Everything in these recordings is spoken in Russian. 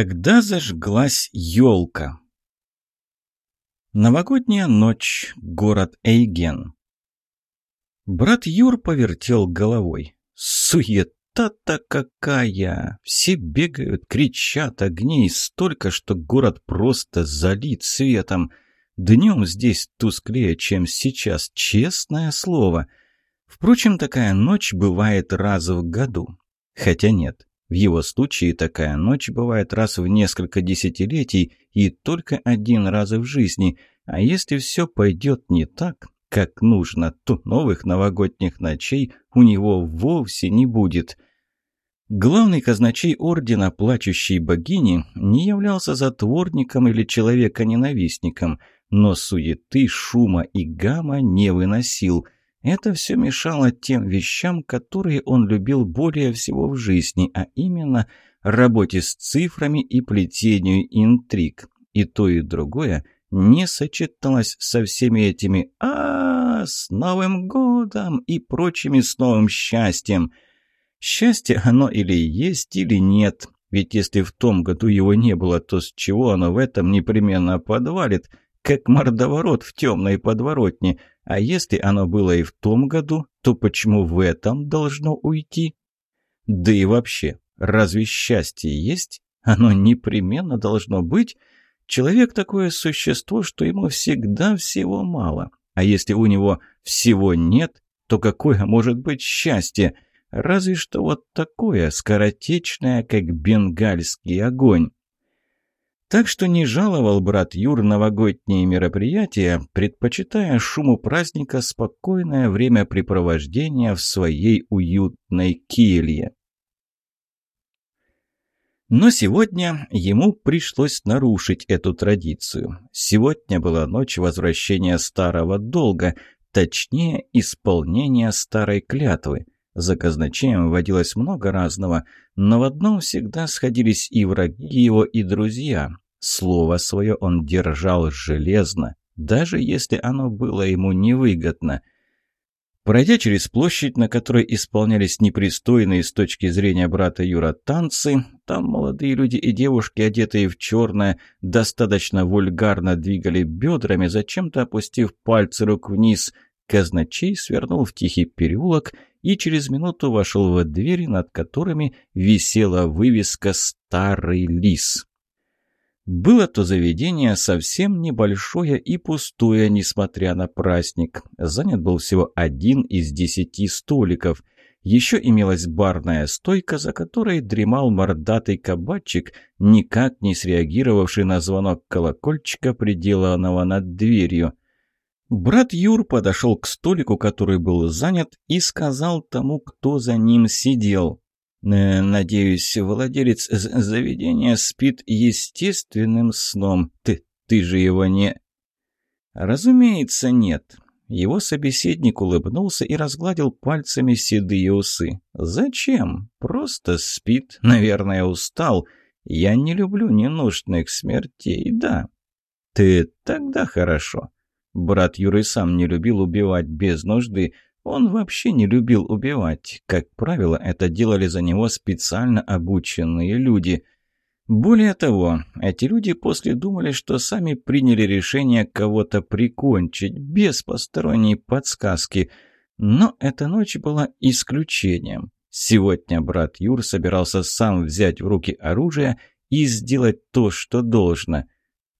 Когда зажглась елка? Новогодняя ночь. Город Эйген. Брат Юр повертел головой. Суета-то какая! Все бегают, кричат, огней столько, что город просто залит светом. Днем здесь тусклее, чем сейчас, честное слово. Впрочем, такая ночь бывает раз в году. Хотя нет, в его случае такая ночь бывает раз в несколько десятилетий и только один раз в жизни, а если все пойдет не так, как нужно, то новых новогодних ночей у него вовсе не будет. Главный казначей ордена плачущей богини не являлся затворником или человека-ненавистником, но суеты, шума и гамма не выносил – это все мешало тем вещам, которые он любил более всего в жизни, а именно работе с цифрами и плетению интриг. И то, и другое не сочеталось со всеми этими а, -а, -а с Новым годом и прочими с новым счастьем. Счастье оно или есть, или нет. Ведь если в том году его не было, то с чего оно в этом непременно подвалит, как мордоворот в темной подворотне – а если оно было и в том году, то почему в этом должно уйти? Да и вообще, разве счастье есть? Оно непременно должно быть. Человек такое существо, что ему всегда всего мало. А если у него всего нет, то какое может быть счастье? Разве что вот такое, скоротечное, как бенгальский огонь. Так что не жаловал брат Юр новогодние мероприятия, предпочитая шуму праздника спокойное времяпрепровождение в своей уютной келье. Но сегодня ему пришлось нарушить эту традицию. Сегодня была ночь возвращения старого долга, точнее, исполнения старой клятвы. За казначеем водилось много разного, но в одном всегда сходились и враги его, и друзья. Слово свое он держал железно, даже если оно было ему невыгодно. Пройдя через площадь, на которой исполнялись непристойные с точки зрения брата Юра танцы, там молодые люди и девушки, одетые в черное, достаточно вульгарно двигали бедрами, зачем-то опустив пальцы рук вниз – Казначей свернул в тихий переулок и через минуту вошел в двери, над которыми висела вывеска «Старый лис». Было то заведение совсем небольшое и пустое, несмотря на праздник. Занят был всего один из десяти столиков. Еще имелась барная стойка, за которой дремал мордатый кабачик, никак не среагировавший на звонок колокольчика, приделанного над дверью. Брат Юр подошел к столику, который был занят, и сказал тому, кто за ним сидел. «Э, «Надеюсь, владелец заведения спит естественным сном. Ты, ты же его не...» «Разумеется, нет». Его собеседник улыбнулся и разгладил пальцами седые усы. «Зачем? Просто спит. Наверное, устал. Я не люблю ненужных смертей, да». «Ты тогда хорошо». Брат Юры сам не любил убивать без нужды. Он вообще не любил убивать. Как правило, это делали за него специально обученные люди. Более того, эти люди после думали, что сами приняли решение кого-то прикончить, без посторонней подсказки. Но эта ночь была исключением. Сегодня брат Юр собирался сам взять в руки оружие и сделать то, что должно –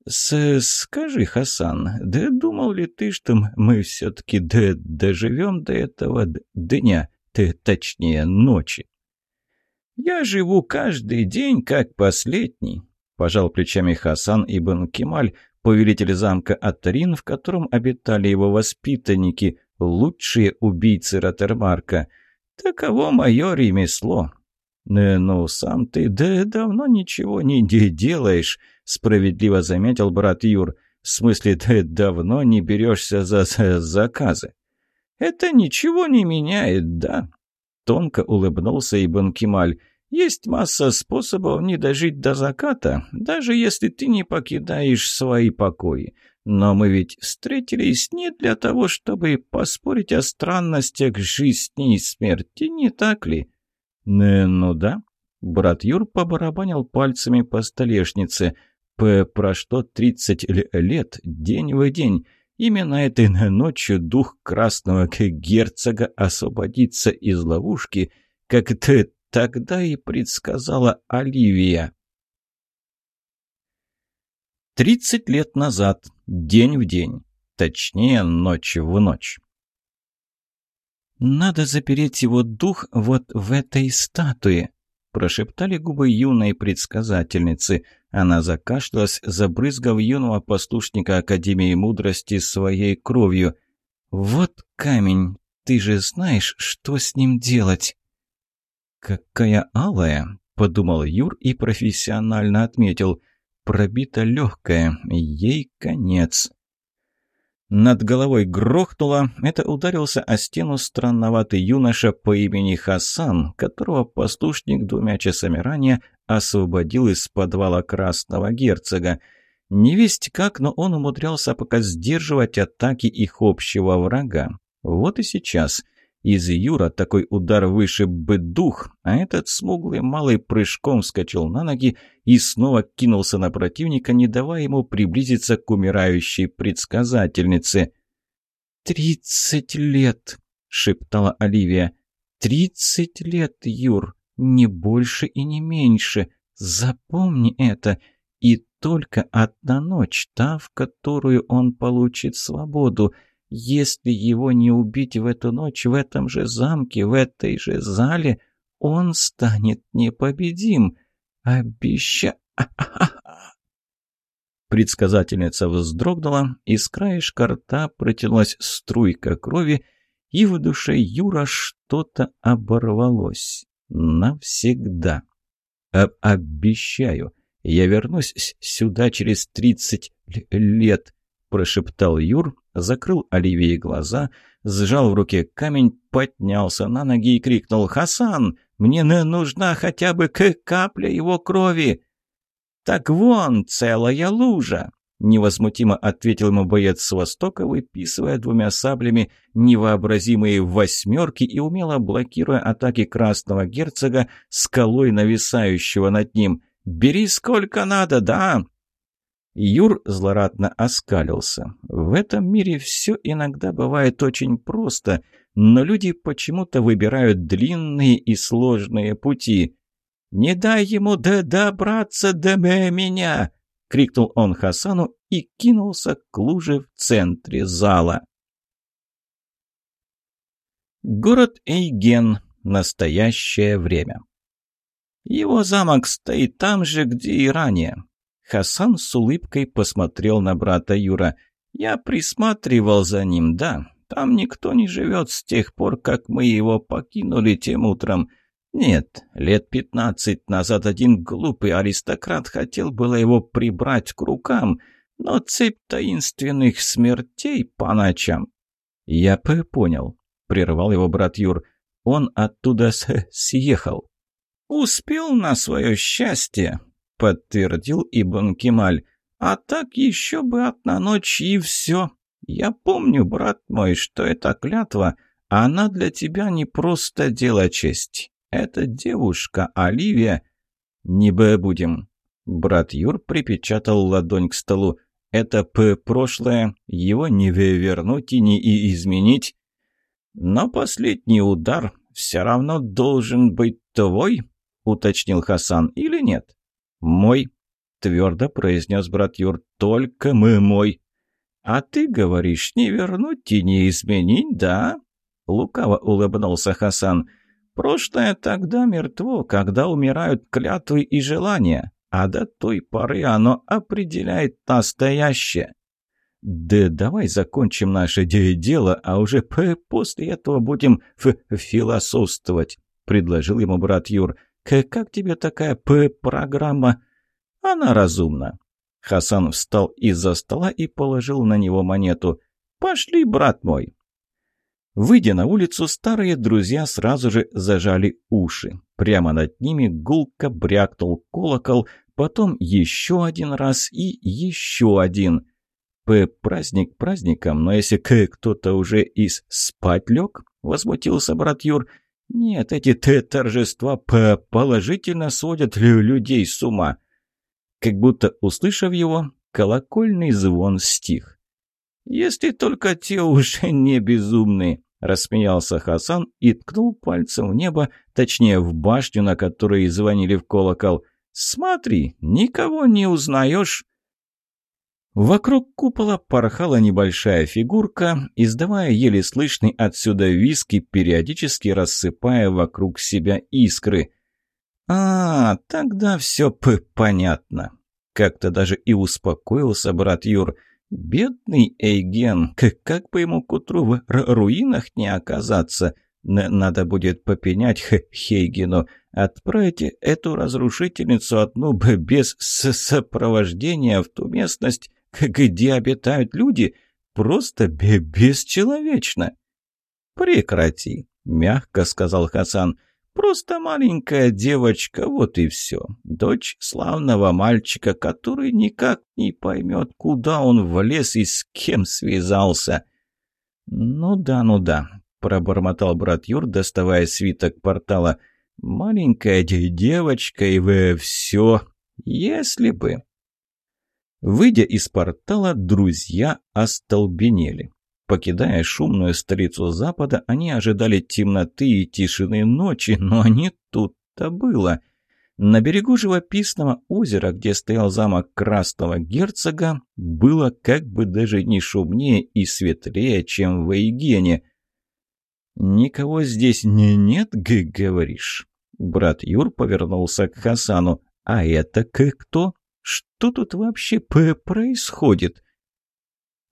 с «Скажи, Хасан, да думал ли ты, что мы все-таки доживем до этого дня, ты, точнее, ночи?» «Я живу каждый день, как последний», – пожал плечами Хасан ибн Кемаль, повелитель замка Атарин, в котором обитали его воспитанники, лучшие убийцы Ротермарка. «Таково мое ремесло». «Ну, сам ты да давно ничего не делаешь», справедливо заметил брат Юр. «В смысле, ты давно не берешься за, за заказы?» «Это ничего не меняет, да?» Тонко улыбнулся Ибн Кемаль. «Есть масса способов не дожить до заката, даже если ты не покидаешь свои покои. Но мы ведь встретились не для того, чтобы поспорить о странностях жизни и смерти, не так ли?» «Ну да», Брат Юр побарабанил пальцами по столешнице. П про что тридцать лет, день в день. Именно этой ночью дух красного герцога освободится из ловушки, как ты тогда и предсказала Оливия. Тридцать лет назад, день в день, точнее, ночь в ночь. «Надо запереть его дух вот в этой статуе», – прошептали губы юной предсказательницы. Она закашлялась, забрызгав юного послушника Академии Мудрости своей кровью. «Вот камень, ты же знаешь, что с ним делать?» «Какая алая!» – подумал Юр и профессионально отметил. «Пробита легкая, ей конец». Над головой грохнуло. Это ударился о стену странноватый юноша по имени Хасан, которого послушник двумя часами ранее освободил из подвала красного герцога. Не весть как, но он умудрялся пока сдерживать атаки их общего врага. Вот и сейчас – из Юра такой удар вышиб бы дух, а этот смуглый малый прыжком вскочил на ноги и снова кинулся на противника, не давая ему приблизиться к умирающей предсказательнице. «Тридцать лет!» — шептала Оливия. «Тридцать лет, Юр, не больше и не меньше. Запомни это. И только одна ночь, та, в которую он получит свободу». Если его не убить в эту ночь в этом же замке, в этой же зале, он станет непобедим. Обеща... Предсказательница вздрогнула, и с краешка рта протянулась струйка крови, и в душе Юра что-то оборвалось. Навсегда. Об обещаю, я вернусь сюда через тридцать лет, прошептал Юр, закрыл Оливии глаза, сжал в руке камень, поднялся на ноги и крикнул «Хасан, мне нужна хотя бы капля его крови!» «Так вон, целая лужа!» Невозмутимо ответил ему боец с востока, выписывая двумя саблями невообразимые восьмерки и умело блокируя атаки красного герцога скалой нависающего над ним. «Бери сколько надо, да, Юр злорадно оскалился. В этом мире все иногда бывает очень просто, но люди почему-то выбирают длинные и сложные пути. «Не дай ему да добраться до меня!» — крикнул он Хасану и кинулся к луже в центре зала. Город Эйген. Настоящее время. Его замок стоит там же, где и ранее. Хасан с улыбкой посмотрел на брата Юра. «Я присматривал за ним, да. Там никто не живет с тех пор, как мы его покинули тем утром. Нет, лет пятнадцать назад один глупый аристократ хотел было его прибрать к рукам, но цепь таинственных смертей по ночам...» «Я понял», — прервал его брат Юр. «Он оттуда съехал». «Успел на свое счастье», — подтвердил Ибн Кемаль. «А так еще бы одна ночь и все. Я помню, брат мой, что эта клятва, она для тебя не просто дело чести. Эта девушка, Оливия...» «Не бы будем». Брат Юр припечатал ладонь к столу. «Это п прошлое, его не вернуть и не и изменить. Но последний удар все равно должен быть твой», — уточнил Хасан, — «или нет?» «Мой», — твердо произнес брат Юр, — «только мы мой». «А ты говоришь, не вернуть и не изменить, да?» Лукаво улыбнулся Хасан. «Прошлое тогда мертво, когда умирают клятвы и желания, а до той поры оно определяет настоящее». «Да давай закончим наше дело, а уже после этого будем философствовать», — предложил ему брат Юр. «Как тебе такая П-программа?» «Она разумна». Хасан встал из-за стола и положил на него монету. «Пошли, брат мой». Выйдя на улицу, старые друзья сразу же зажали уши. Прямо над ними гулко брякнул колокол, потом еще один раз и еще один. П праздник праздником, но если кто-то уже из спать лег, возмутился брат Юр, Нет, эти торжества положительно сводят людей с ума. Как будто, услышав его, колокольный звон стих. «Если только те уже не безумные», — рассмеялся Хасан и ткнул пальцем в небо, точнее, в башню, на которой звонили в колокол. «Смотри, никого не узнаешь». Вокруг купола порхала небольшая фигурка, издавая еле слышный отсюда виски, периодически рассыпая вокруг себя искры. «А, тогда все понятно». Как-то даже и успокоился брат Юр. «Бедный Эйген, как бы ему к утру в руинах не оказаться?» Надо будет попенять Хейгену. Отправьте эту разрушительницу одну без сопровождения в ту местность, где обитают люди, просто бесчеловечно. «Прекрати», — мягко сказал Хасан. «Просто маленькая девочка, вот и все. Дочь славного мальчика, который никак не поймет, куда он влез и с кем связался». «Ну да, ну да», — пробормотал брат Юр, доставая свиток портала. «Маленькая девочка, и вы все. Если бы...» Выйдя из портала, друзья остолбенели. Покидая шумную столицу Запада, они ожидали темноты и тишины ночи, но не тут-то было. На берегу живописного озера, где стоял замок Красного Герцога, было как бы даже не шумнее и светлее, чем в Эйгене. «Никого здесь не нет, говоришь?» Брат Юр повернулся к Хасану. «А это к кто?» Что тут вообще происходит?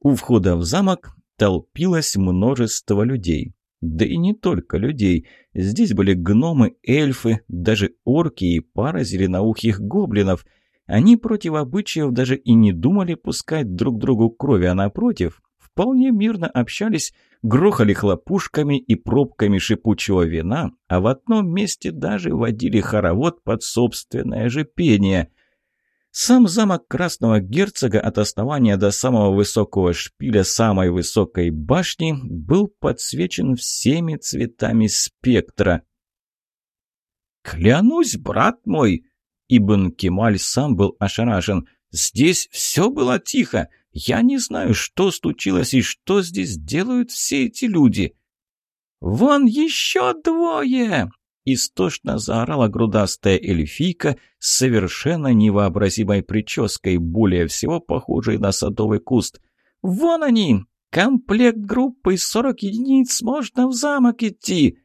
У входа в замок толпилось множество людей. Да и не только людей. Здесь были гномы, эльфы, даже орки и пара зеленоухих гоблинов. Они против обычаев даже и не думали пускать друг другу крови, а напротив, вполне мирно общались, грохали хлопушками и пробками шипучего вина, а в одном месте даже водили хоровод под собственное же пение. Сам замок Красного Герцога от основания до самого высокого шпиля самой высокой башни был подсвечен всеми цветами спектра. «Клянусь, брат мой!» Ибн Кемаль сам был ошарашен. «Здесь все было тихо. Я не знаю, что случилось и что здесь делают все эти люди». «Вон еще двое!» Истошно заорала грудастая эльфийка с совершенно невообразимой прической, более всего похожей на садовый куст. «Вон они! Комплект группы из сорок единиц, можно в замок идти!»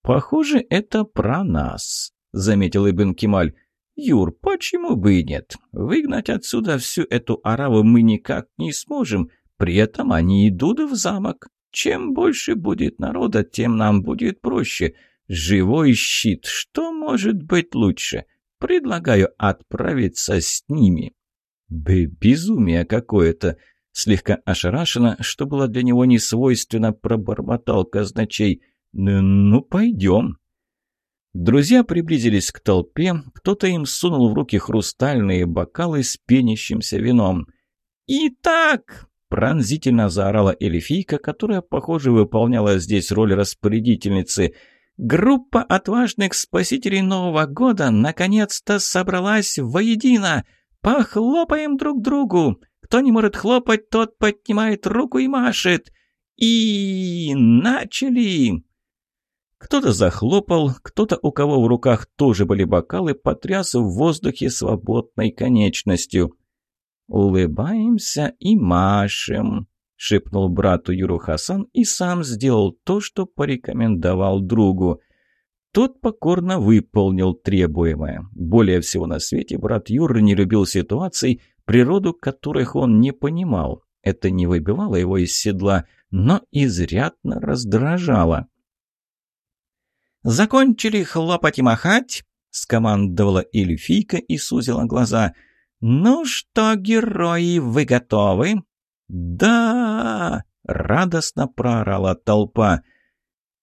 «Похоже, это про нас», — заметил Ибн Кемаль. «Юр, почему бы и нет? Выгнать отсюда всю эту араву мы никак не сможем. При этом они идут в замок. Чем больше будет народа, тем нам будет проще. Живой щит. Что может быть лучше? Предлагаю отправиться с ними. Бы безумие какое-то. Слегка ошарашенно, что было для него не свойственно, пробормотал казначей. «Ну, ну пойдем». Друзья приблизились к толпе, кто-то им сунул в руки хрустальные бокалы с пенящимся вином. «Итак!» — пронзительно заорала эльфийка, которая, похоже, выполняла здесь роль распорядительницы — Группа отважных спасителей Нового года наконец-то собралась воедино. Похлопаем друг другу. Кто не может хлопать, тот поднимает руку и машет. И начали. Кто-то захлопал, кто-то, у кого в руках тоже были бокалы, потряс в воздухе свободной конечностью. Улыбаемся и машем. — шепнул брату Юру Хасан и сам сделал то, что порекомендовал другу. Тот покорно выполнил требуемое. Более всего на свете брат Юр не любил ситуаций, природу которых он не понимал. Это не выбивало его из седла, но изрядно раздражало. «Закончили хлопать и махать?» — скомандовала эльфийка и сузила глаза. «Ну что, герои, вы готовы?» «Да!» — радостно проорала толпа.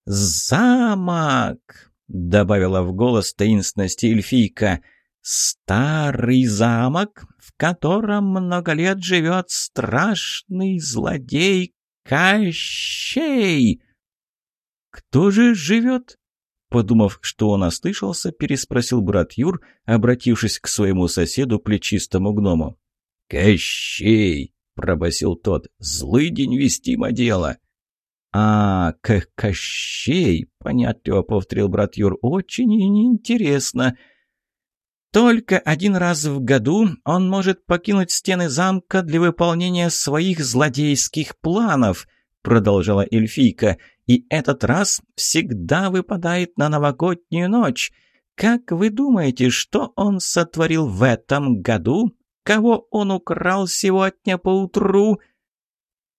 «Замок!» — добавила в голос таинственности эльфийка. «Старый замок, в котором много лет живет страшный злодей Кощей!» «Кто же живет?» Подумав, что он ослышался, переспросил брат Юр, обратившись к своему соседу, плечистому гному. «Кощей!» — пробасил тот. «Злый день вестимо дело!» «А, к Кощей!» — понятливо повторил брат Юр. «Очень интересно!» Только один раз в году он может покинуть стены замка для выполнения своих злодейских планов, продолжала эльфийка, и этот раз всегда выпадает на новогоднюю ночь. Как вы думаете, что он сотворил в этом году? Кого он украл сегодня поутру?»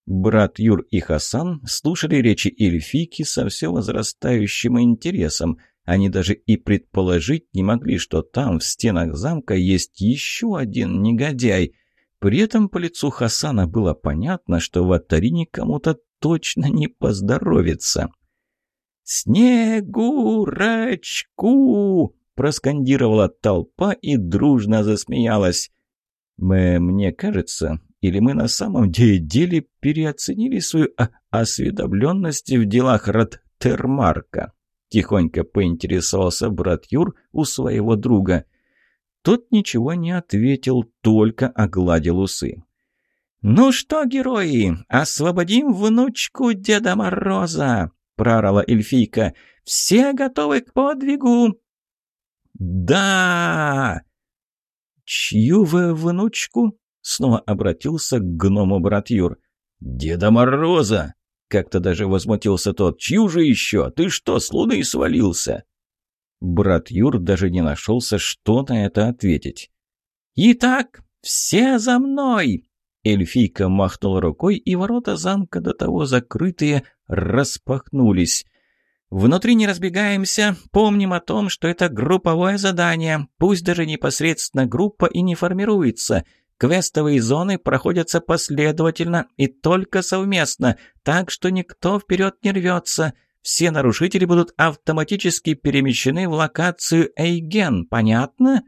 Брат Юр и Хасан слушали речи эльфийки со все возрастающим интересом – они даже и предположить не могли, что там, в стенах замка, есть еще один негодяй. При этом по лицу Хасана было понятно, что в Атарине кому-то точно не поздоровится. «Снегурочку!» – проскандировала толпа и дружно засмеялась. «Мы, мне кажется, или мы на самом деле переоценили свою осведомленность в делах Роттермарка?» Тихонько поинтересовался брат Юр у своего друга. Тот ничего не ответил, только огладил усы. «Ну что, герои, освободим внучку Деда Мороза!» — проорала эльфийка. «Все готовы к подвигу?» «Да!» «Чью вы внучку?» — снова обратился к гному брат Юр. «Деда Мороза!» Как-то даже возмутился тот. «Чью же еще? Ты что, с луны свалился?» Брат Юр даже не нашелся, что на это ответить. «Итак, все за мной!» Эльфийка махнула рукой, и ворота замка до того закрытые распахнулись. «Внутри не разбегаемся, помним о том, что это групповое задание, пусть даже непосредственно группа и не формируется. Квестовые зоны проходятся последовательно и только совместно, так что никто вперед не рвется. Все нарушители будут автоматически перемещены в локацию Эйген, понятно?»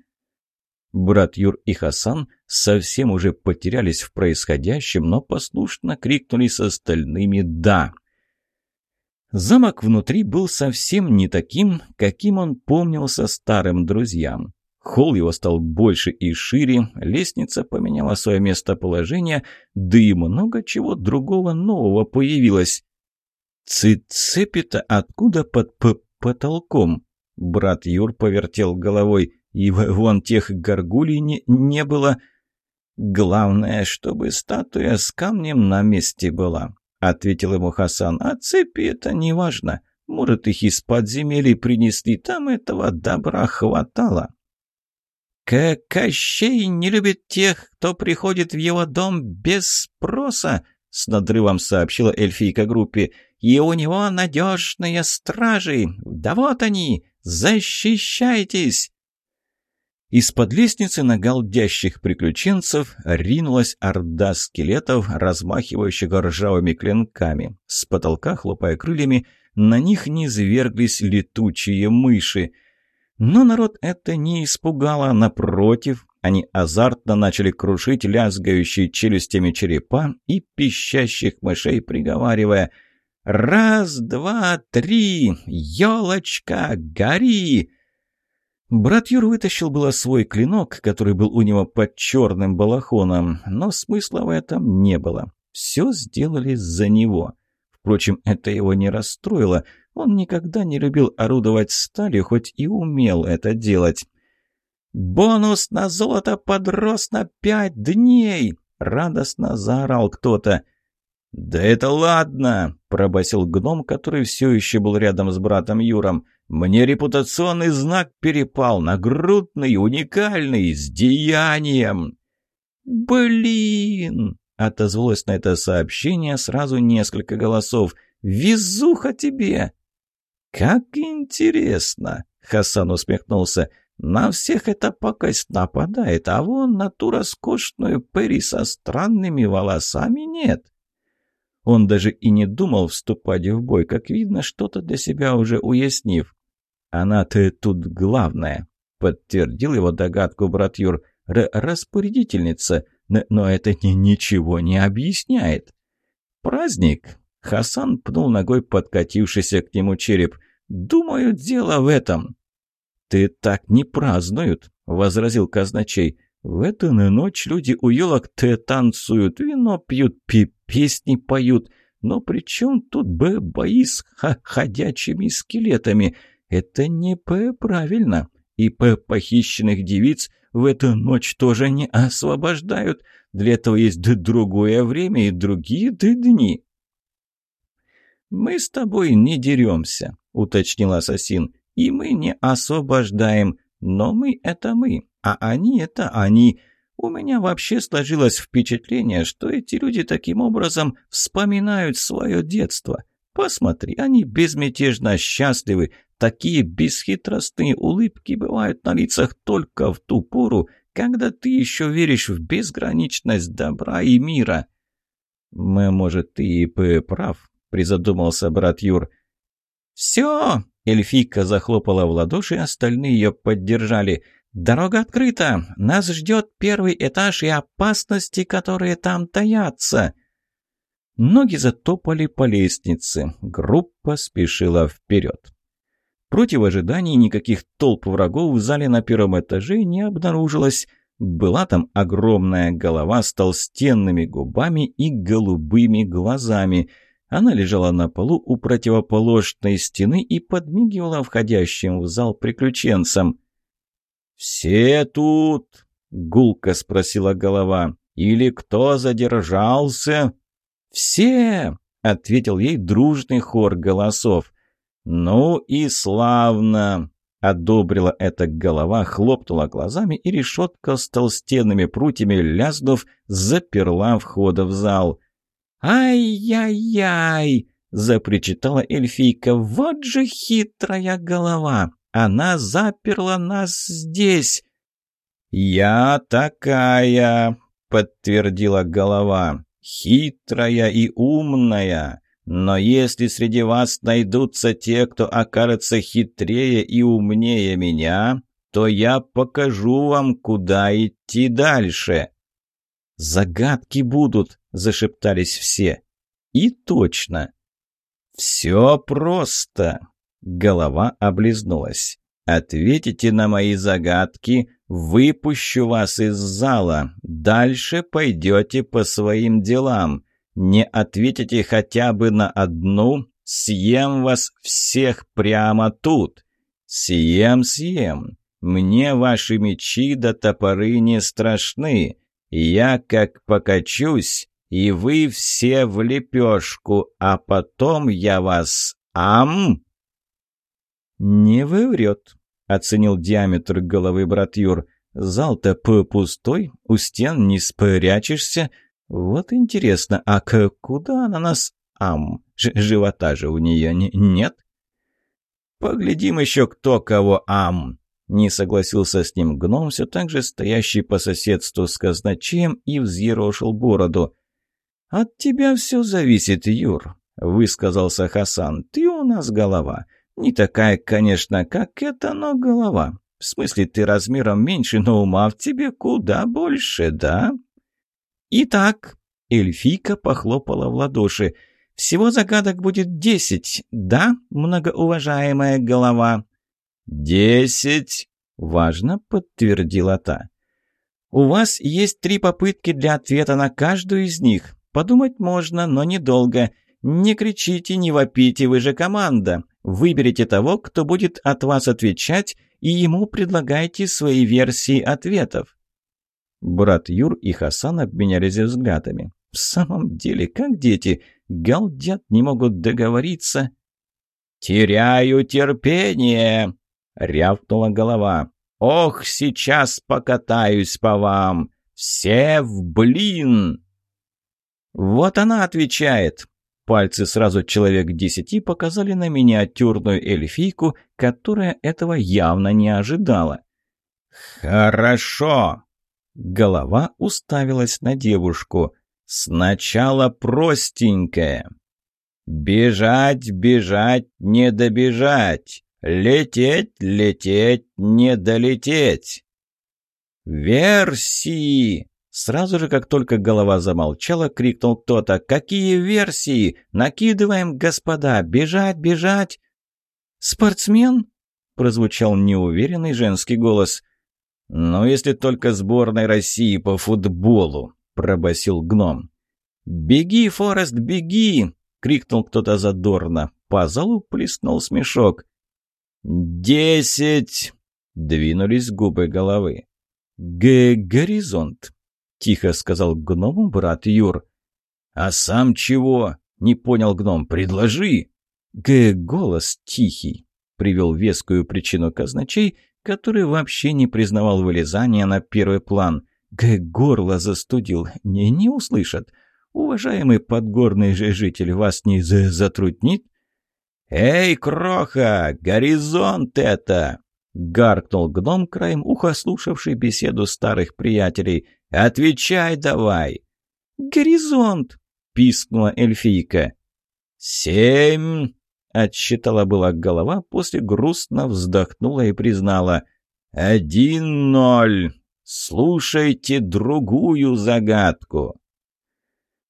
Брат Юр и Хасан совсем уже потерялись в происходящем, но послушно крикнули с остальными «да». Замок внутри был совсем не таким, каким он помнился старым друзьям. Холл его стал больше и шире, лестница поменяла свое местоположение, да и много чего другого нового появилось. «Цепи-то откуда под п потолком?» Брат Юр повертел головой. «И вон тех горгулей не, не было...» «Главное, чтобы статуя с камнем на месте была», — ответил ему Хасан. «А цепи это не важно. Может, их из подземелий принесли, там этого добра хватало». К Кощей не любит тех, кто приходит в его дом без спроса, с надрывом сообщила эльфийка группе. И у него надежные стражи. Да вот они, защищайтесь! Из-под лестницы на галдящих приключенцев ринулась орда скелетов, размахивающих ржавыми клинками. С потолка, хлопая крыльями, на них низверглись летучие мыши — но народ это не испугало, напротив, они азартно начали крушить лязгающие челюстями черепа и пищащих мышей, приговаривая «Раз, два, три! Елочка, гори!» Брат Юр вытащил было свой клинок, который был у него под черным балахоном, но смысла в этом не было. Все сделали за него. Впрочем, это его не расстроило – он никогда не любил орудовать сталью, хоть и умел это делать. «Бонус на золото подрос на пять дней!» — радостно заорал кто-то. «Да это ладно!» — пробасил гном, который все еще был рядом с братом Юром. «Мне репутационный знак перепал, нагрудный, уникальный, с деянием!» «Блин!» — отозвалось на это сообщение сразу несколько голосов. «Везуха тебе!» «Как интересно!» — Хасан усмехнулся. «На всех эта пакость нападает, а вон на ту роскошную Перри со странными волосами нет». Он даже и не думал вступать в бой, как видно, что-то для себя уже уяснив. «Она-то тут главная», — подтвердил его догадку брат Юр. Р «Распорядительница, но это ни ничего не объясняет». «Праздник!» — Хасан пнул ногой подкатившийся к нему череп. Думаю, дело в этом». «Ты так не празднуют», — возразил казначей. «В эту ночь люди у елок те танцуют, вино пьют, пи песни поют. Но при чем тут б бои с ходячими скелетами? Это не п правильно. И п похищенных девиц в эту ночь тоже не освобождают. Для этого есть другое время и другие дни». «Мы с тобой не деремся», — уточнил ассасин. «И мы не освобождаем. Но мы — это мы, а они — это они. У меня вообще сложилось впечатление, что эти люди таким образом вспоминают свое детство. Посмотри, они безмятежно счастливы, такие бесхитростные улыбки бывают на лицах только в ту пору, когда ты еще веришь в безграничность добра и мира. Мы, может, ты и прав, призадумался брат Юр. «Все!» — эльфийка захлопала в ладоши, остальные ее поддержали. «Дорога открыта! Нас ждет первый этаж и опасности, которые там таятся!» Ноги затопали по лестнице. Группа спешила вперед. Против ожиданий никаких толп врагов в зале на первом этаже не обнаружилось. Была там огромная голова с толстенными губами и голубыми глазами. Она лежала на полу у противоположной стены и подмигивала входящим в зал приключенцам. «Все тут?» — гулко спросила голова. «Или кто задержался?» «Все!» — ответил ей дружный хор голосов. «Ну и славно!» — одобрила эта голова, хлопнула глазами, и решетка с толстенными прутьями, лязнув, заперла входа в зал. «Ай-яй-яй!» — запричитала эльфийка. «Вот же хитрая голова! Она заперла нас здесь!» «Я такая!» — подтвердила голова. «Хитрая и умная!» Но если среди вас найдутся те, кто окажется хитрее и умнее меня, то я покажу вам, куда идти дальше». «Загадки будут», — зашептались все. «И точно». «Все просто», — голова облизнулась. «Ответите на мои загадки, выпущу вас из зала. Дальше пойдете по своим делам. Не ответите хотя бы на одну, съем вас всех прямо тут. Съем, съем. Мне ваши мечи да топоры не страшны. Я как покачусь, и вы все в лепешку, а потом я вас... Ам!» «Не выврет», — оценил диаметр головы брат Юр. «Зал-то пустой, у стен не спрячешься, вот интересно, а куда она нас... Ам, Ж живота же у нее не нет? Поглядим еще кто кого ам. Не согласился с ним гном, все так же стоящий по соседству с казначеем и взъерошил бороду. «От тебя все зависит, Юр», — высказался Хасан. «Ты у нас голова. Не такая, конечно, как эта, но голова. В смысле, ты размером меньше, но ума в тебе куда больше, да?» «Итак», — эльфийка похлопала в ладоши, — «всего загадок будет десять, да, многоуважаемая голова?» «Десять», — важно подтвердила та. «У вас есть три попытки для ответа на каждую из них. Подумать можно, но недолго. Не кричите, не вопите, вы же команда. Выберите того, кто будет от вас отвечать, и ему предлагайте свои версии ответов. Брат Юр и Хасан обменялись взглядами. В самом деле, как дети, галдят, не могут договориться. «Теряю терпение!» — рявкнула голова. «Ох, сейчас покатаюсь по вам! Все в блин!» «Вот она отвечает!» Пальцы сразу человек десяти показали на миниатюрную эльфийку, которая этого явно не ожидала. «Хорошо!» Голова уставилась на девушку. «Сначала простенькое. Бежать, бежать, не добежать. Лететь, лететь, не долететь. Версии!» Сразу же, как только голова замолчала, крикнул кто-то. «Какие версии? Накидываем, господа! Бежать, бежать!» «Спортсмен?» – прозвучал неуверенный женский голос. «Ну, если только сборной России по футболу», – пробасил гном. «Беги, Форест, беги!» — крикнул кто-то задорно. По залу плеснул смешок. «Десять!» — двинулись губы головы. «Г горизонт», — тихо сказал гному брат Юр. «А сам чего?» — не понял гном. «Предложи!» «Г голос тихий», — привел вескую причину казначей, который вообще не признавал вылезания на первый план. «Г горло застудил, не, не услышат». Уважаемый подгорный же житель вас не затруднит? «Эй, кроха, горизонт это!» — гаркнул гном краем уха, слушавший беседу старых приятелей. «Отвечай давай!» «Горизонт!» — пискнула эльфийка. «Семь!» — отсчитала была голова, после грустно вздохнула и признала. «Один ноль! Слушайте другую загадку!»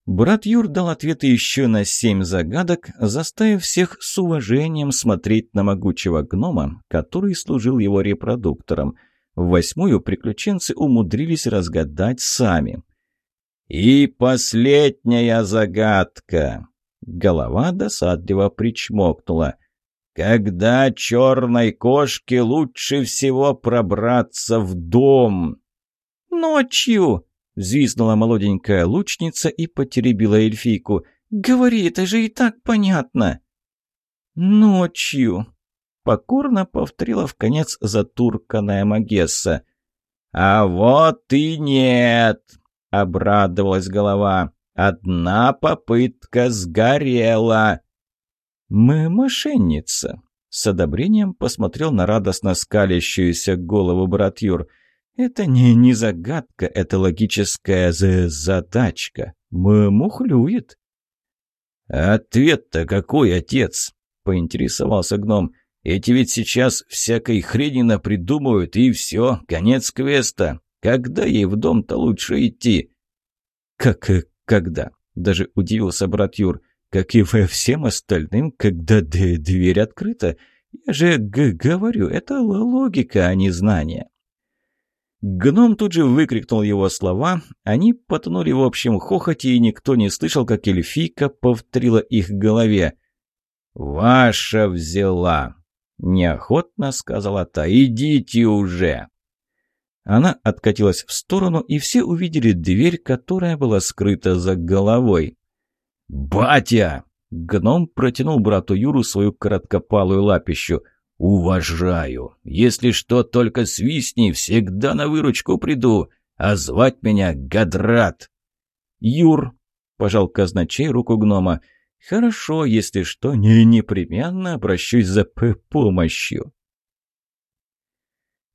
Брат Юр дал ответы еще на семь загадок, заставив всех с уважением смотреть на могучего гнома, который служил его репродуктором. Восьмую приключенцы умудрились разгадать сами. «И последняя загадка!» Голова досадливо причмокнула. «Когда черной кошке лучше всего пробраться в дом?» «Ночью!» Взвизгнула молоденькая лучница и потеребила эльфийку. «Говори, это же и так понятно!» «Ночью!» — покорно повторила в конец затурканная Магесса. «А вот и нет!» — обрадовалась голова. «Одна попытка сгорела!» «Мы мошенница!» — с одобрением посмотрел на радостно скалящуюся голову брат Юр — это не, не загадка, это логическая задачка. Мухлюет. «Ответ-то какой, отец?» — поинтересовался гном. «Эти ведь сейчас всякой хрени напридумывают, и все, конец квеста. Когда ей в дом-то лучше идти?» «Как э, когда?» — даже удивился брат Юр. «Как и всем остальным, когда дверь открыта. Я же говорю, это логика, а не знание». Гном тут же выкрикнул его слова, они потонули в общем хохоте, и никто не слышал, как эльфийка повторила их голове. «Ваша взяла!» — неохотно сказала та. «Идите уже!» Она откатилась в сторону, и все увидели дверь, которая была скрыта за головой. «Батя!» — гном протянул брату Юру свою короткопалую лапищу — «Уважаю. Если что, только свистни, всегда на выручку приду. А звать меня Гадрат». «Юр», — пожал казначей руку гнома, — «хорошо, если что, не непременно обращусь за помощью».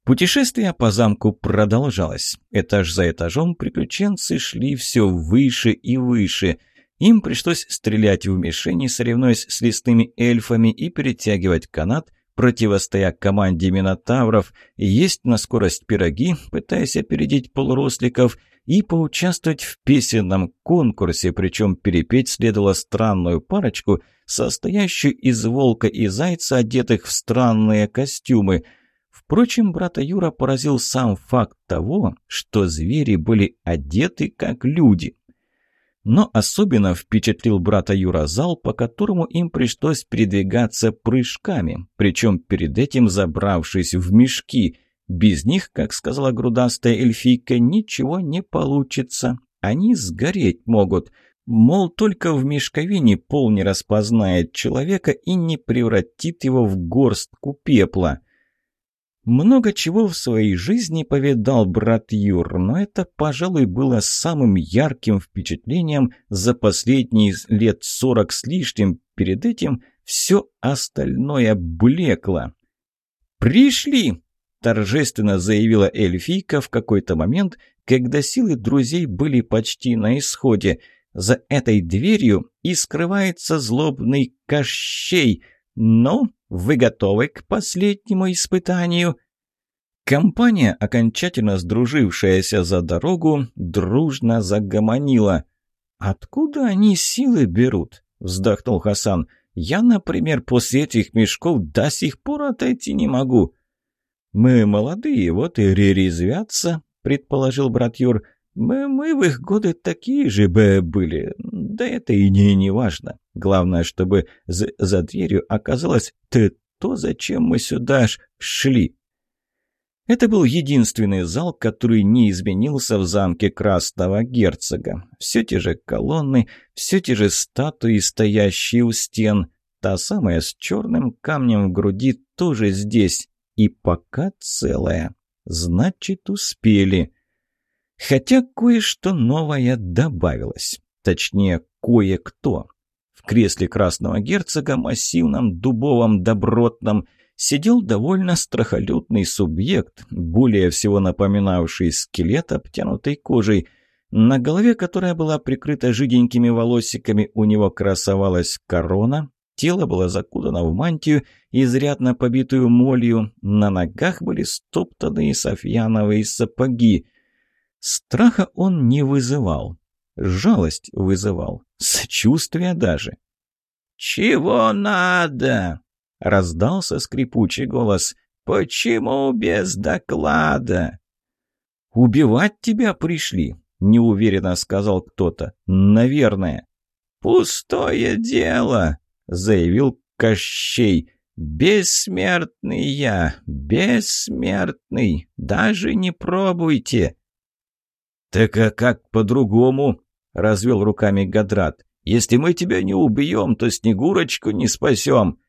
Путешествие по замку продолжалось. Этаж за этажом приключенцы шли все выше и выше. Им пришлось стрелять в мишени, соревнуясь с лесными эльфами и перетягивать канат, противостоя команде минотавров, есть на скорость пироги, пытаясь опередить полуросликов, и поучаствовать в песенном конкурсе, причем перепеть следовало странную парочку, состоящую из волка и зайца, одетых в странные костюмы. Впрочем, брата Юра поразил сам факт того, что звери были одеты как люди. Но особенно впечатлил брата Юра зал, по которому им пришлось передвигаться прыжками, причем перед этим забравшись в мешки. Без них, как сказала грудастая эльфийка, ничего не получится. Они сгореть могут. Мол, только в мешковине пол не распознает человека и не превратит его в горстку пепла. Много чего в своей жизни повидал брат Юр, но это, пожалуй, было самым ярким впечатлением за последние лет сорок с лишним. Перед этим все остальное блекло. «Пришли!» – торжественно заявила эльфийка в какой-то момент, когда силы друзей были почти на исходе. За этой дверью и скрывается злобный Кощей. Но вы готовы к последнему испытанию?» Компания, окончательно сдружившаяся за дорогу, дружно загомонила. «Откуда они силы берут?» — вздохнул Хасан. Я, например, после этих мешков до сих пор отойти не могу». «Мы молодые, вот и резвятся», — предположил брат Юр. «Мы, мы в их годы такие же бы были. Да это и не, не важно. Главное, чтобы за, за дверью оказалось ты то, зачем мы сюда ж шли». Это был единственный зал, который не изменился в замке Красного Герцога. Все те же колонны, все те же статуи, стоящие у стен. Та самая с черным камнем в груди тоже здесь. И пока целая. Значит, успели. Хотя кое-что новое добавилось. Точнее, кое-кто. В кресле Красного Герцога, массивном, дубовом, добротном – сидел довольно страхолюдный субъект, более всего напоминавший скелет, обтянутый кожей. На голове, которая была прикрыта жиденькими волосиками, у него красовалась корона, тело было закутано в мантию, изрядно побитую молью, на ногах были стоптанные софьяновые сапоги. Страха он не вызывал, жалость вызывал, сочувствие даже. «Чего надо?» — раздался скрипучий голос. «Почему без доклада?» «Убивать тебя пришли», — неуверенно сказал кто-то. «Наверное». «Пустое дело», — заявил Кощей. «Бессмертный я, бессмертный, даже не пробуйте». «Так а как по-другому?» — развел руками Гадрат. «Если мы тебя не убьем, то Снегурочку не спасем».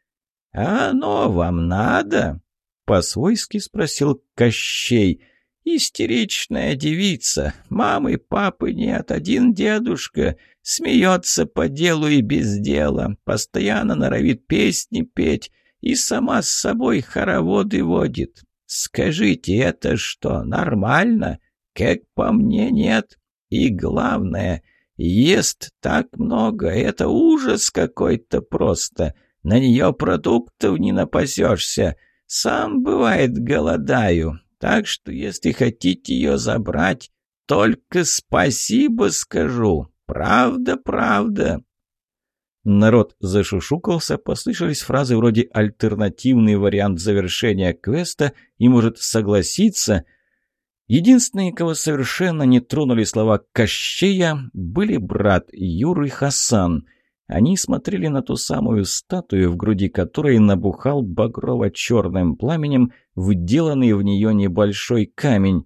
«А оно вам надо?» — по-свойски спросил Кощей. «Истеричная девица. Мамы, папы нет, один дедушка. Смеется по делу и без дела. Постоянно норовит песни петь и сама с собой хороводы водит. Скажите, это что, нормально? Как по мне, нет. И главное, ест так много, это ужас какой-то просто». На нее продуктов не напасешься. Сам, бывает, голодаю. Так что, если хотите ее забрать, только спасибо скажу. Правда, правда». Народ зашушукался, послышались фразы вроде «альтернативный вариант завершения квеста» и «может согласиться». Единственные, кого совершенно не тронули слова Кощея, были брат Юр и Хасан – они смотрели на ту самую статую, в груди которой набухал багрово-черным пламенем вделанный в нее небольшой камень.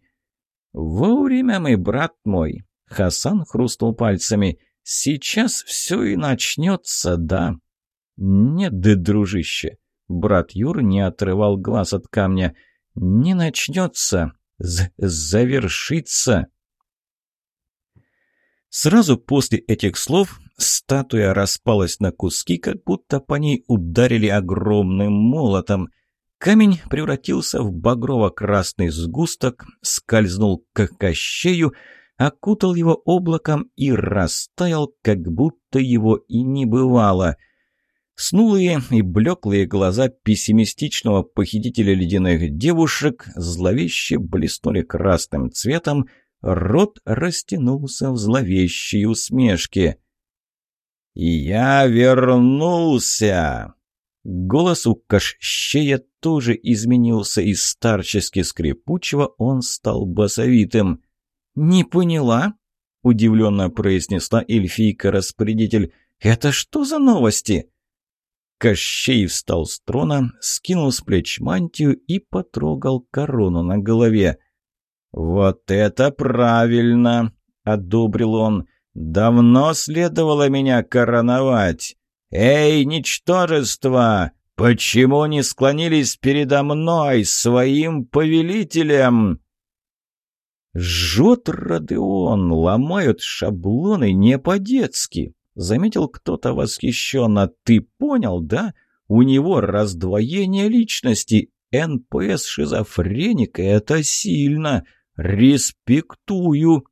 «Вовремя мы, брат мой!» — Хасан хрустнул пальцами. «Сейчас все и начнется, да?» «Нет, да, дружище!» — брат Юр не отрывал глаз от камня. «Не начнется, з завершится!» Сразу после этих слов статуя распалась на куски, как будто по ней ударили огромным молотом. Камень превратился в багрово-красный сгусток, скользнул к кощею, окутал его облаком и растаял, как будто его и не бывало. Снулые и блеклые глаза пессимистичного похитителя ледяных девушек зловеще блеснули красным цветом — Рот растянулся в зловещей усмешке. «Я вернулся!» Голос у Кощея тоже изменился, из старчески скрипучего он стал басовитым. «Не поняла?» — удивленно произнесла эльфийка-распорядитель. «Это что за новости?» Кощей встал с трона, скинул с плеч мантию и потрогал корону на голове. «Вот это правильно!» — одобрил он. «Давно следовало меня короновать. Эй, ничтожество! Почему не склонились передо мной, своим повелителем?» «Жжет Родион, ломают шаблоны не по-детски», — заметил кто-то восхищенно. «Ты понял, да? У него раздвоение личности. НПС шизофреника — это сильно. «Респектую!»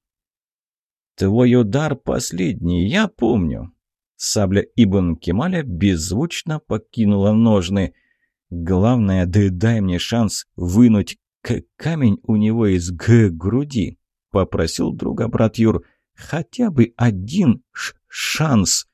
«Твой удар последний, я помню». Сабля Ибн Кемаля беззвучно покинула ножны. «Главное, да дай мне шанс вынуть к камень у него из г груди», — попросил друга брат Юр. «Хотя бы один ш шанс».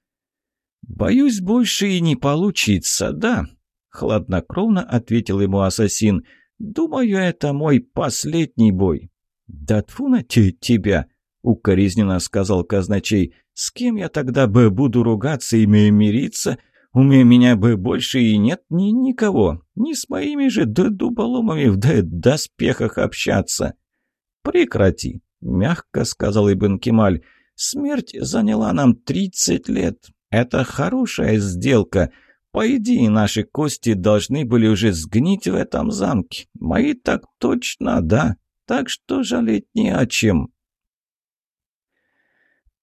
«Боюсь, больше и не получится, да?» — хладнокровно ответил ему ассасин. «Думаю, это мой последний бой». «Да тьфу на тебя!» — укоризненно сказал казначей. «С кем я тогда бы буду ругаться и мириться? У меня бы больше и нет ни никого. Ни с моими же дуболомами в доспехах общаться». «Прекрати», — мягко сказал Ибн Кемаль. «Смерть заняла нам тридцать лет. Это хорошая сделка. По идее, наши кости должны были уже сгнить в этом замке. Мои так точно, да. Так что жалеть не о чем».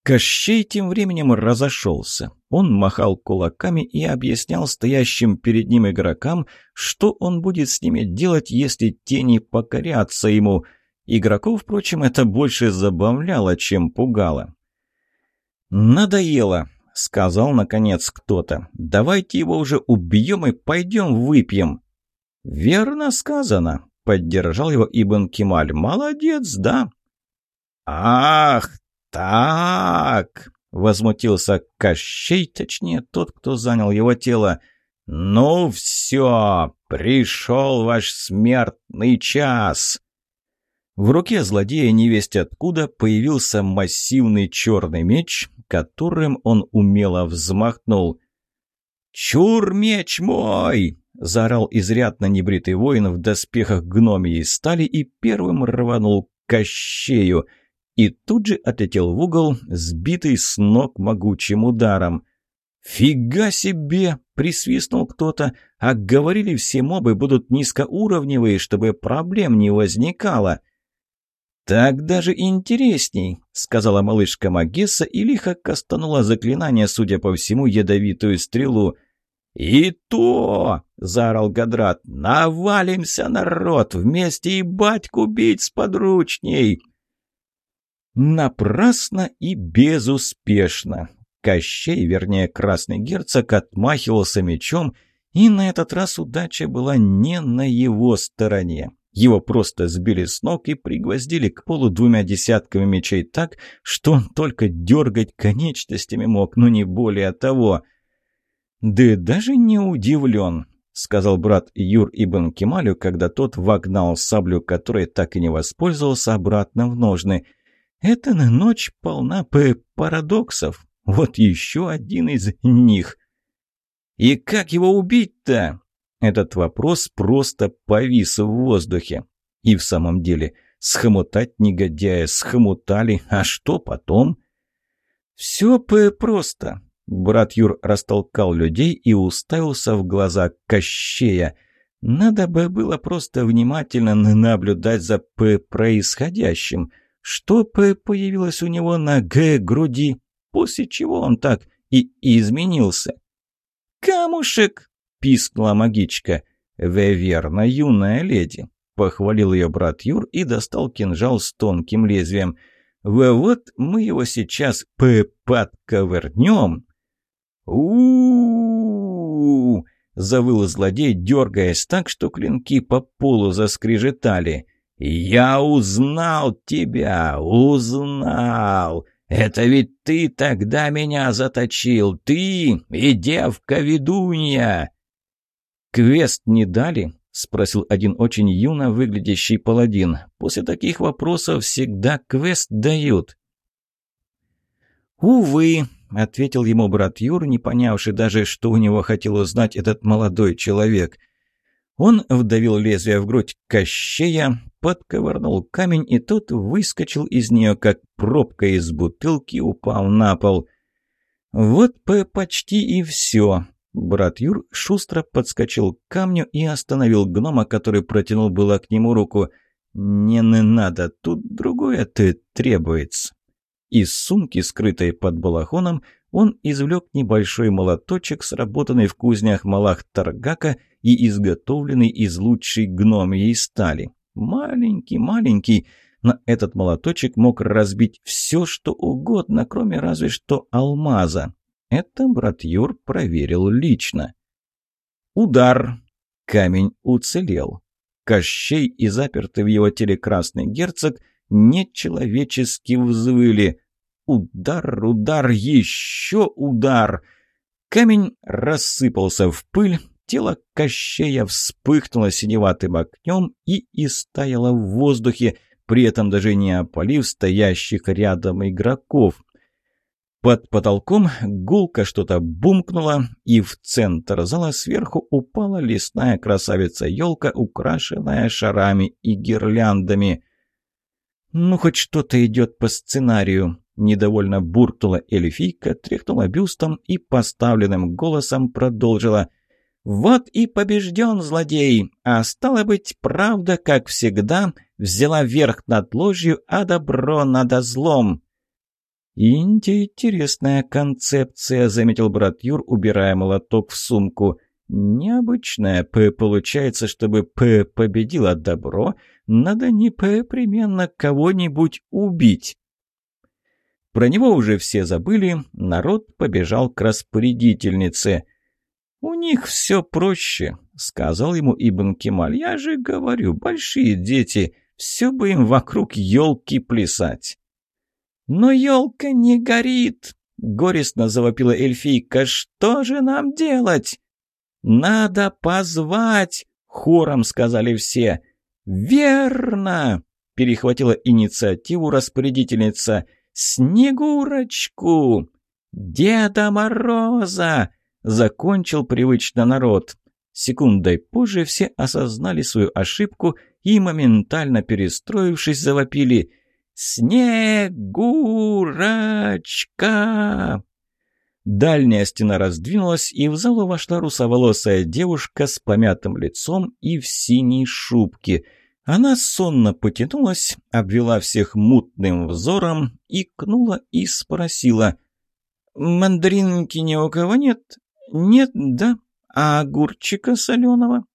Кощей тем временем разошелся. Он махал кулаками и объяснял стоящим перед ним игрокам, что он будет с ними делать, если те не покорятся ему. Игроков, впрочем, это больше забавляло, чем пугало. «Надоело», — сказал наконец кто-то. «Давайте его уже убьем и пойдем выпьем». «Верно сказано», — поддержал его Ибн Кемаль. «Молодец, да». «Ах, «Так!» — возмутился Кощей, точнее, тот, кто занял его тело. «Ну все, пришел ваш смертный час!» В руке злодея невесть откуда появился массивный черный меч, которым он умело взмахнул. «Чур меч мой!» — заорал изрядно небритый воин в доспехах гномии стали и первым рванул к Кощею — и тут же отлетел в угол, сбитый с ног могучим ударом. «Фига себе!» — присвистнул кто-то. «А говорили, все мобы будут низкоуровневые, чтобы проблем не возникало». «Так даже интересней», — сказала малышка Магесса и лихо кастанула заклинание, судя по всему, ядовитую стрелу. «И то!» — заорал Гадрат. «Навалимся, народ! Вместе и батьку бить с подручней!» Напрасно и безуспешно. Кощей, вернее, красный герцог, отмахивался мечом, и на этот раз удача была не на его стороне. Его просто сбили с ног и пригвоздили к полу двумя десятками мечей так, что он только дергать конечностями мог, но не более того. «Да даже не удивлен», — сказал брат Юр Ибн Кемалю, когда тот вогнал саблю, которой так и не воспользовался, обратно в ножны — эта ночь полна парадоксов. Вот еще один из них. И как его убить-то? Этот вопрос просто повис в воздухе. И в самом деле, схомутать негодяя схомутали, а что потом? Все просто. Брат Юр растолкал людей и уставился в глаза Кощея. Надо бы было просто внимательно наблюдать за происходящим – что появилось у него на Г груди, после чего он так и изменился. «Камушек!» — пискнула магичка. «Вы верно, юная леди!» — похвалил ее брат Юр и достал кинжал с тонким лезвием. «Вы вот мы его сейчас подковырнем!» у, завыл злодей, дергаясь так, что клинки по полу заскрежетали. «Я узнал тебя, узнал! Это ведь ты тогда меня заточил, ты и девка-ведунья!» «Квест не дали?» — спросил один очень юно выглядящий паладин. «После таких вопросов всегда квест дают». «Увы», — ответил ему брат Юр, не понявший даже, что у него хотел узнать этот молодой человек. Он вдавил лезвие в грудь Кощея, подковырнул камень, и тот выскочил из нее, как пробка из бутылки, упал на пол. Вот почти и все. Брат Юр шустро подскочил к камню и остановил гнома, который протянул было к нему руку. «Не надо, тут другое-то требуется». Из сумки, скрытой под балахоном, он извлек небольшой молоточек, сработанный в кузнях Малах Таргака и изготовленный из лучшей гномьей стали. Маленький, маленький, но этот молоточек мог разбить все, что угодно, кроме разве что алмаза. Это брат Юр проверил лично. Удар. Камень уцелел. Кощей и запертый в его теле красный герцог нечеловечески взвыли. Удар, удар, еще удар. Камень рассыпался в пыль, тело Кощея вспыхнуло синеватым огнем и истаяло в воздухе, при этом даже не опалив стоящих рядом игроков. Под потолком гулко что-то бумкнуло, и в центр зала сверху упала лесная красавица-елка, украшенная шарами и гирляндами. «Ну, хоть что-то идет по сценарию», — недовольно буркнула эльфийка, тряхнула бюстом и поставленным голосом продолжила. «Вот и побежден злодей, а стало быть, правда, как всегда, взяла верх над ложью, а добро над злом». «Интересная концепция», — заметил брат Юр, убирая молоток в сумку. «Необычная. П получается, чтобы П победила добро, надо не непременно кого-нибудь убить». Про него уже все забыли, народ побежал к распорядительнице. «У них все проще», — сказал ему Ибн Кемаль. «Я же говорю, большие дети, все бы им вокруг елки плясать». «Но елка не горит!» — горестно завопила эльфийка. «Что же нам делать?» «Надо позвать!» — хором сказали все. «Верно!» — перехватила инициативу распорядительница. «Снегурочку!» «Деда Мороза!» — закончил привычно народ. Секундой позже все осознали свою ошибку и, моментально перестроившись, завопили — «Снегурочка!» Дальняя стена раздвинулась, и в залу вошла русоволосая девушка с помятым лицом и в синей шубке. Она сонно потянулась, обвела всех мутным взором, икнула и спросила. «Мандаринки ни у кого нет?» «Нет, да? А огурчика соленого?»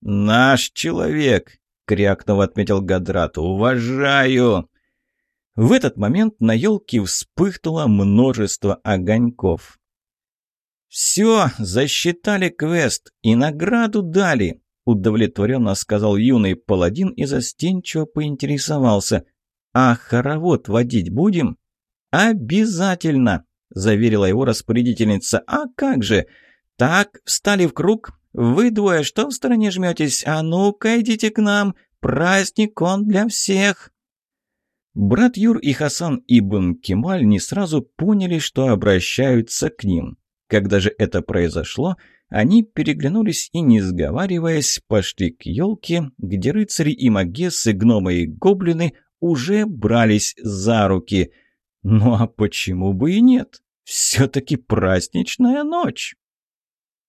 «Наш человек!» — крякнув, отметил Гадрат. «Уважаю!» В этот момент на елке вспыхнуло множество огоньков. «Все, засчитали квест и награду дали», — удовлетворенно сказал юный паладин и застенчиво поинтересовался. «А хоровод водить будем?» «Обязательно», — заверила его распорядительница. «А как же? Так, встали в круг. Вы двое что в стороне жметесь? А ну-ка, идите к нам. Праздник он для всех». Брат Юр и Хасан Ибн Кемаль не сразу поняли, что обращаются к ним. Когда же это произошло, они переглянулись и, не сговариваясь, пошли к елке, где рыцари и магессы, гномы и гоблины уже брались за руки. Ну а почему бы и нет? Все-таки праздничная ночь.